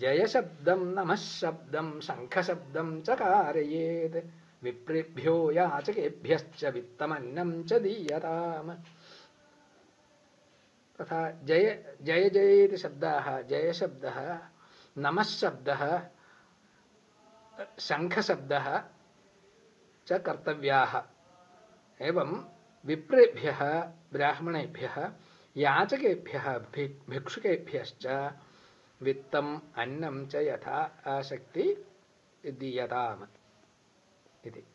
जयशब्दं नमः शब्दं शङ्खशब्दं च कारयेत्। विप्रेभ्यो याचकेभ्यश्च वित्तमन्नं च दीयताम्। तथा जय जय जय इति शब्दाः जयशब्दः नमः शब्दः शङ्खशब्दः च कर्तव्याः। एवं विप्रेभ्यः ब्राह्मणेभ्यः याचकेभ्यः भिक्षुकेभ्यश्च वित्तम् अन्नं च यथा आसक्ति दीयताम् इति